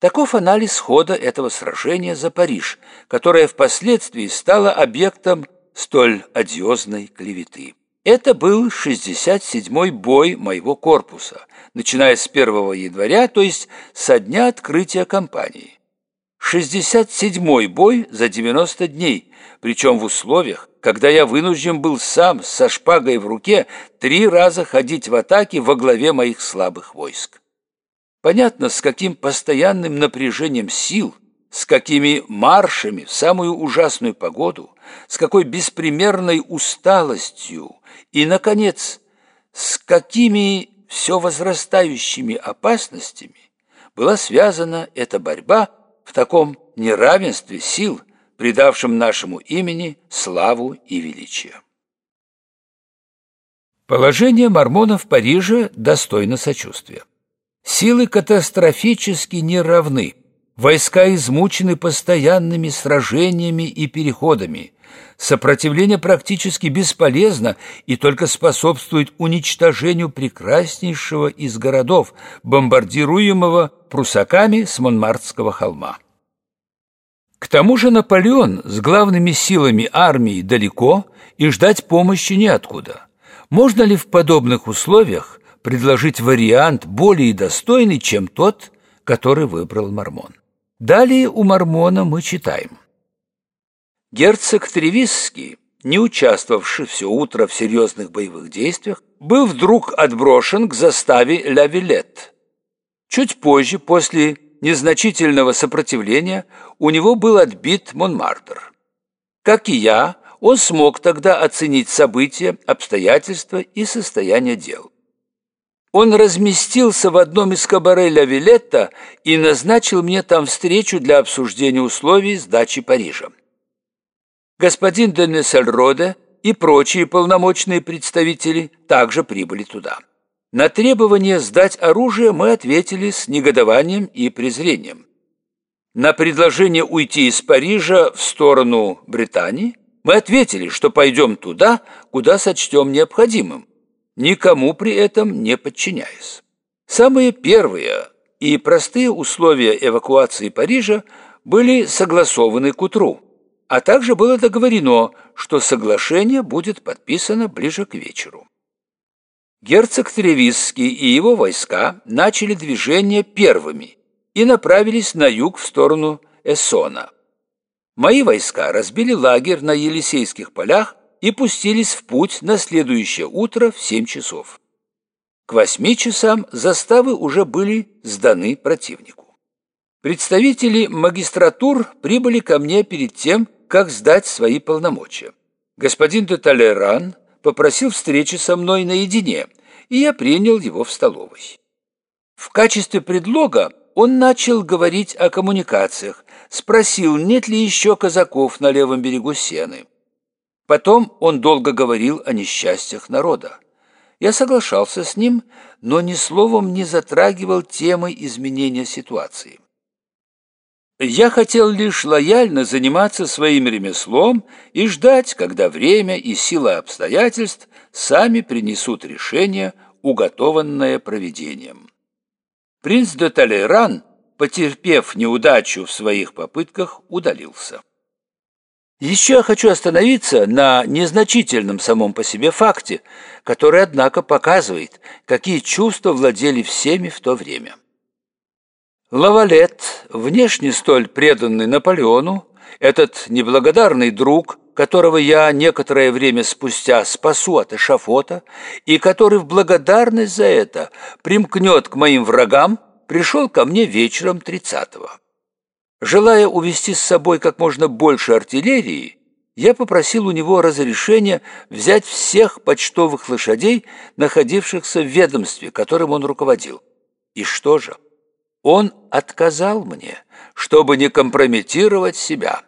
Таков анализ хода этого сражения за Париж, которое впоследствии стало объектом столь одиозной клеветы. Это был 67-й бой моего корпуса, начиная с 1 января, то есть со дня открытия кампании. 67-й бой за 90 дней, причем в условиях, когда я вынужден был сам со шпагой в руке три раза ходить в атаке во главе моих слабых войск. Понятно, с каким постоянным напряжением сил, с какими маршами в самую ужасную погоду, с какой беспримерной усталостью и, наконец, с какими все возрастающими опасностями была связана эта борьба в таком неравенстве сил, придавшем нашему имени славу и величие. Положение мормонов в Париже достойно сочувствия. Силы катастрофически неравны. Войска измучены постоянными сражениями и переходами. Сопротивление практически бесполезно и только способствует уничтожению прекраснейшего из городов, бомбардируемого прусаками с Монмартского холма. К тому же Наполеон с главными силами армии далеко и ждать помощи неоткуда. Можно ли в подобных условиях предложить вариант более достойный, чем тот, который выбрал Мормон. Далее у Мормона мы читаем. Герцог Тревисский, не участвовавший все утро в серьезных боевых действиях, был вдруг отброшен к заставе Ля Вилет. Чуть позже, после незначительного сопротивления, у него был отбит Монмартр. Как и я, он смог тогда оценить события, обстоятельства и состояние дел. Он разместился в одном из кабаре Ля Вилетта и назначил мне там встречу для обсуждения условий сдачи Парижа. Господин Денесельроде и прочие полномочные представители также прибыли туда. На требование сдать оружие мы ответили с негодованием и презрением. На предложение уйти из Парижа в сторону Британии мы ответили, что пойдем туда, куда сочтем необходимым, никому при этом не подчиняясь. Самые первые и простые условия эвакуации Парижа были согласованы к утру, а также было договорено, что соглашение будет подписано ближе к вечеру. Герцог Тревисский и его войска начали движение первыми и направились на юг в сторону Эссона. Мои войска разбили лагерь на Елисейских полях и пустились в путь на следующее утро в семь часов. К восьми часам заставы уже были сданы противнику. Представители магистратур прибыли ко мне перед тем, как сдать свои полномочия. Господин де Толеран попросил встречи со мной наедине, и я принял его в столовой. В качестве предлога он начал говорить о коммуникациях, спросил, нет ли еще казаков на левом берегу Сены. Потом он долго говорил о несчастьях народа. Я соглашался с ним, но ни словом не затрагивал темы изменения ситуации. Я хотел лишь лояльно заниматься своим ремеслом и ждать, когда время и сила обстоятельств сами принесут решение, уготованное проведением. Принц де Толейран, потерпев неудачу в своих попытках, удалился. Еще я хочу остановиться на незначительном самом по себе факте, который, однако, показывает, какие чувства владели всеми в то время. Лавалет, внешне столь преданный Наполеону, этот неблагодарный друг, которого я некоторое время спустя спасу от эшафота, и который в благодарность за это примкнет к моим врагам, пришел ко мне вечером тридцатого. Желая увести с собой как можно больше артиллерии, я попросил у него разрешения взять всех почтовых лошадей, находившихся в ведомстве, которым он руководил. И что же? Он отказал мне, чтобы не компрометировать себя.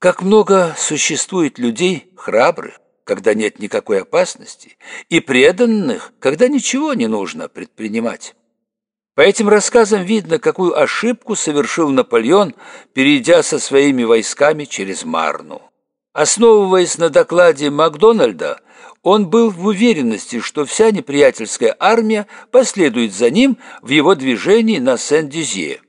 Как много существует людей храбрых, когда нет никакой опасности, и преданных, когда ничего не нужно предпринимать. По этим рассказам видно, какую ошибку совершил Наполеон, перейдя со своими войсками через Марну. Основываясь на докладе Макдональда, он был в уверенности, что вся неприятельская армия последует за ним в его движении на Сен-Дюзье.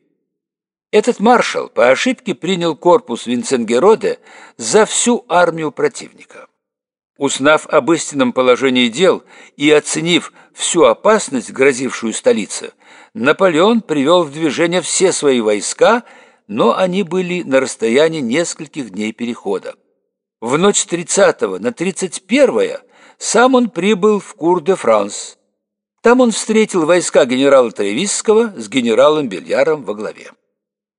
Этот маршал по ошибке принял корпус Винценгероде за всю армию противника. Узнав об истинном положении дел и оценив всю опасность, грозившую столице, Наполеон привел в движение все свои войска, но они были на расстоянии нескольких дней перехода. В ночь с 30 на 31 сам он прибыл в Кур-де-Франс. Там он встретил войска генерала Тревисского с генералом Бельяром во главе.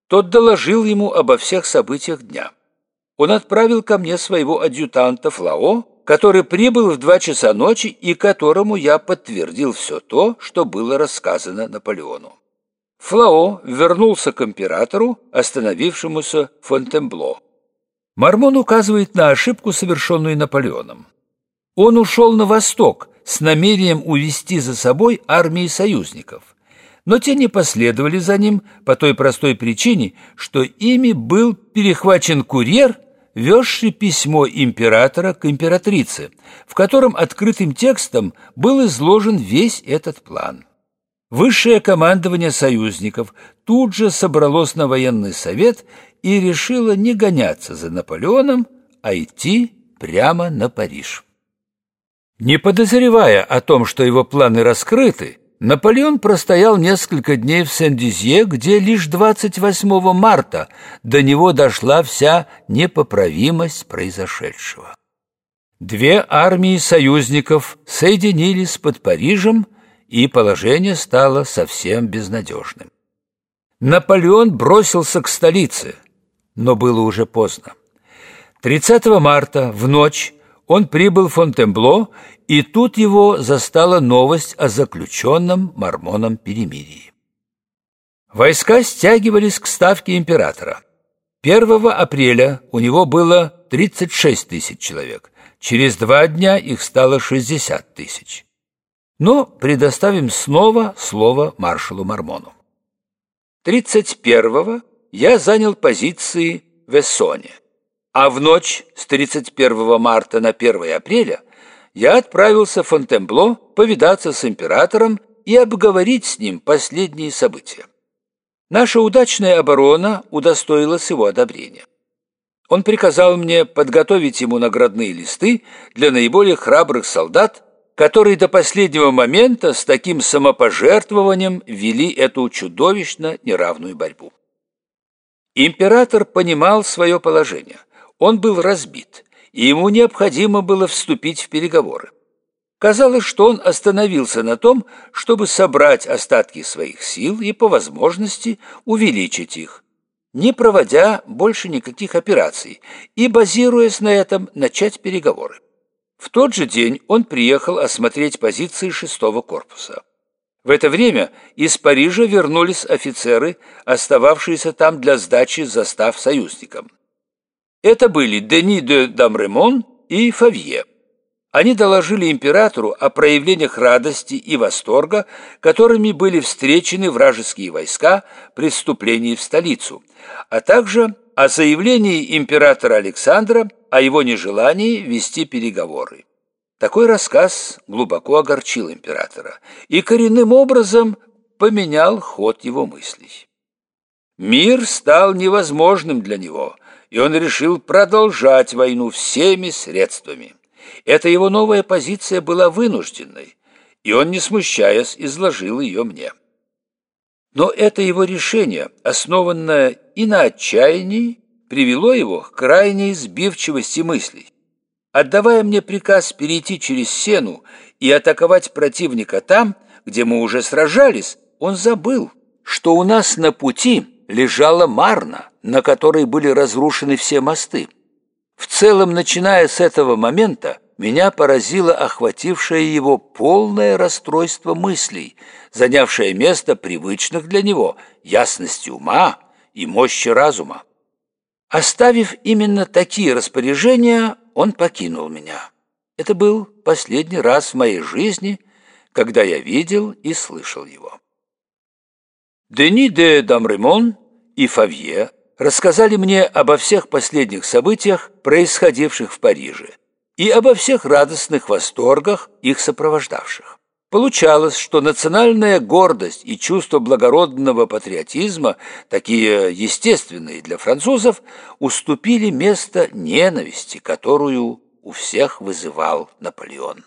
Тот доложил ему обо всех событиях дня. Он отправил ко мне своего адъютанта Флао, который прибыл в два часа ночи и которому я подтвердил все то, что было рассказано Наполеону. Флао вернулся к императору, остановившемуся Фонтенбло. Мормон указывает на ошибку, совершенную Наполеоном. Он ушел на восток с намерением увести за собой армии союзников, но те не последовали за ним по той простой причине, что ими был перехвачен курьер – везший письмо императора к императрице, в котором открытым текстом был изложен весь этот план. Высшее командование союзников тут же собралось на военный совет и решило не гоняться за Наполеоном, а идти прямо на Париж. Не подозревая о том, что его планы раскрыты, Наполеон простоял несколько дней в Сен-Дизье, где лишь 28 марта до него дошла вся непоправимость произошедшего. Две армии союзников соединились под Парижем, и положение стало совсем безнадежным. Наполеон бросился к столице, но было уже поздно. 30 марта в ночь он прибыл в Фонтенбло, и тут его застала новость о заключенном мормоном перемирии. Войска стягивались к ставке императора. 1 апреля у него было 36 тысяч человек, через два дня их стало 60 тысяч. Но предоставим снова слово маршалу Мормону. 31-го я занял позиции в Эссоне. А в ночь с 31 марта на 1 апреля я отправился в Фонтенбло повидаться с императором и обговорить с ним последние события. Наша удачная оборона удостоилась его одобрения. Он приказал мне подготовить ему наградные листы для наиболее храбрых солдат, которые до последнего момента с таким самопожертвованием вели эту чудовищно неравную борьбу. Император понимал свое положение – он был разбит, и ему необходимо было вступить в переговоры. Казалось, что он остановился на том, чтобы собрать остатки своих сил и, по возможности, увеличить их, не проводя больше никаких операций и, базируясь на этом, начать переговоры. В тот же день он приехал осмотреть позиции шестого корпуса. В это время из Парижа вернулись офицеры, остававшиеся там для сдачи застав союзникам. Это были Дени де Дамремон и Фавье. Они доложили императору о проявлениях радости и восторга, которыми были встречены вражеские войска при вступлении в столицу, а также о заявлении императора Александра о его нежелании вести переговоры. Такой рассказ глубоко огорчил императора и коренным образом поменял ход его мыслей. Мир стал невозможным для него, и он решил продолжать войну всеми средствами. Эта его новая позиция была вынужденной, и он, не смущаясь, изложил ее мне. Но это его решение, основанное и на отчаянии, привело его к крайней сбивчивости мыслей. Отдавая мне приказ перейти через Сену и атаковать противника там, где мы уже сражались, он забыл, что у нас на пути лежала Марна, на которой были разрушены все мосты. В целом, начиная с этого момента, меня поразило охватившее его полное расстройство мыслей, занявшее место привычных для него ясности ума и мощи разума. Оставив именно такие распоряжения, он покинул меня. Это был последний раз в моей жизни, когда я видел и слышал его. Дени де Дамремон и Фавье рассказали мне обо всех последних событиях, происходивших в Париже, и обо всех радостных восторгах, их сопровождавших. Получалось, что национальная гордость и чувство благородного патриотизма, такие естественные для французов, уступили место ненависти, которую у всех вызывал Наполеон.